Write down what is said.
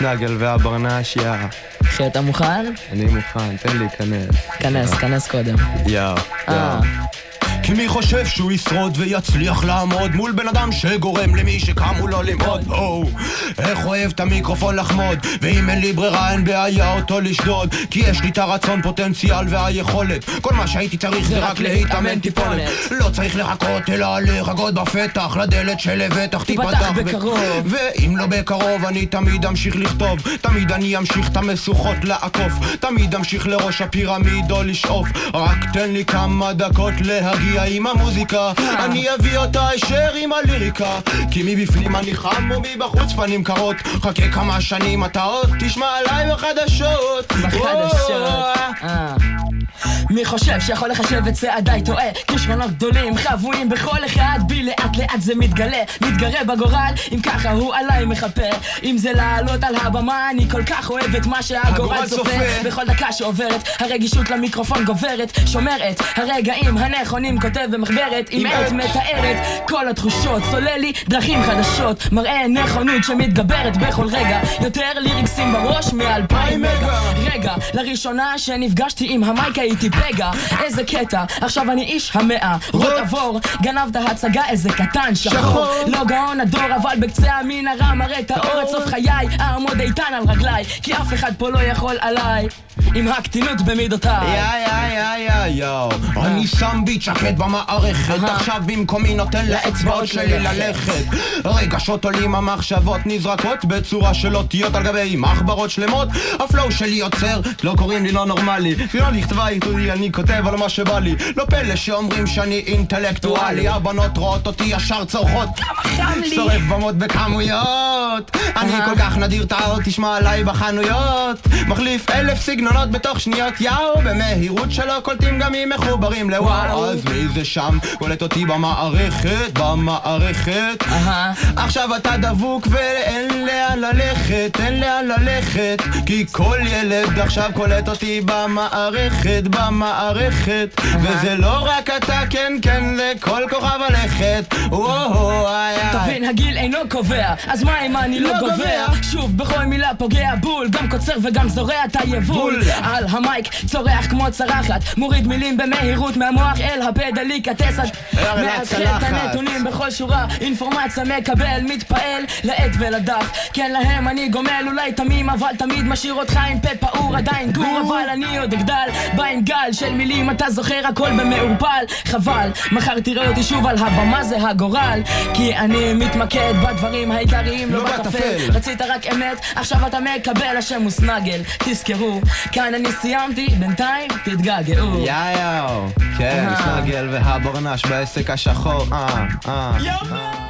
סנגל והברנשיה. אחי, אתה מוכן? אני מוכן, תן להיכנס. כנס, כנס קודם. יאו, אה. יאו. כי מי חושב שהוא ישרוד ויצליח לעמוד מול בן אדם שגורם למי שקמו לו למרוד? או, איך אוהב את המיקרופון לחמוד ואם אין לי ברירה אין בעיה אותו לשדוד. כי יש לי את הרצון, פוטנציאל והיכולת. כל מה שהייתי צריך זה רק להתאמן טיפונת. לא צריך לחכות אלא לחכות בפתח לדלת שלבטח תיפתח בקרוב. ואם לא בקרוב אני תמיד אמשיך לכתוב. תמיד אני אמשיך את המשוכות לעקוף. תמיד אמשיך לראש הפירמידו לשאוף. רק תן לי כמה דקות להגיע עם המוזיקה. אני אביא אותה הישר עם הליריקה. כי מבפנים אני חם ומבחוץ פנים קרות. חכה כמה שנים אתה עוד תשמע עליי בחדשות. בחדשות. מי חושב שיכול לחשב את צעדיי טועה. כישרונות גדולים חבויים בכל אחד. בי לאט לאט זה מתגלה מתגרה בגורל. אם ככה הוא עליי מחפה. אם זה לעלות על הבמה אני כל כך אוהב את מה שהגורל הגורל צופה. בכל דקה שעוברת הרגישות למיקרופון גוברת. שומרת הרגעים הנכונים כותב במחברת. עם עת עת. מתארת כל התחושות סולל לי דרכים חדשות. מראה נכונות שמתגברת בכל רגע. יותר ליריקסים בראש מאלפיים מגה לראשונה שנפגשתי עם המייק הייתי פגע. איזה קטע עכשיו אני איש המאה. רוט. עבור גנבת הצגה איזה קטן שחור. שחור. לא גאון הדור אבל בקצה המנהרה מראה את האור. עד סוף חיי אעמוד איתן על רגליי כי אף אחד פה לא יכול עליי עם הקטינות במידותיי. יא יא יא יא יא אני שם ביט שקט במערכת. עכשיו במקומי נותן לאצבעות שלי ללכת. רגשות עולים המחשבות נזרקות בצורה של אותיות על גבי מחברות שלמות. הפלואו שלי יוצר לא קוראים לי לא נורמלי. לא נכתבה איתודי אני כותב על מה שבא לי. לא פלא שאומרים שאני אינטלקטואלי. הבנות רואות אותי ישר צורחות. שורף במות בכמויות. אני. כל כך נדיר עוד תשמע עליי בחנויות. מחליף אלף סגנונות בתוך שניות יאו במהירות שלא קולטים גם אם מחוברים לוואו וואו. אז מי זה שם קולט אותי במערכת במערכת. עכשיו אתה דבוק ואין לאן ללכת אין לאן ללכת כי כל ילד עכשיו קולט אותי במערכת במערכת וזה לא רק אתה כן כן זה כל כוכב הלכת וואו תבין, הגיל אינו קובע, אז מה אם אני לא לא? גובע. שוב, בכל מילה פוגע בול, גם קוצר וגם זורע את היבול. על המייק, צורח כמו צרחת, מוריד מילים במהירות מהמוח אל הפדליק הטסת. אל מאתחל את. הנתונים בכל שורה, אינפורמציה מקבל, מתפעל, לעט ולדף. כן להם אני גומל, אולי תמים, אבל תמיד משאיר אותך עם פה פעור, עדיין גור, אבל אני עוד אגדל. בא עם גל של מילים, אתה זוכר הכל במעורפל. חבל, מחר תראה אותי שוב על הבמה, זה הגורל. כי אני מתמקד בדברים העיקריים, לא לא. בטפל. רצית רק אמת, עכשיו אתה מקבל, השם הוא סנגל. תזכרו, כאן אני סיימתי, בינתיים תתגעגעו. יאו, כן, אהה. סנגל והברנש בעסק השחור, אה, אה. יאללה!